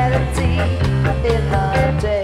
melody in the day.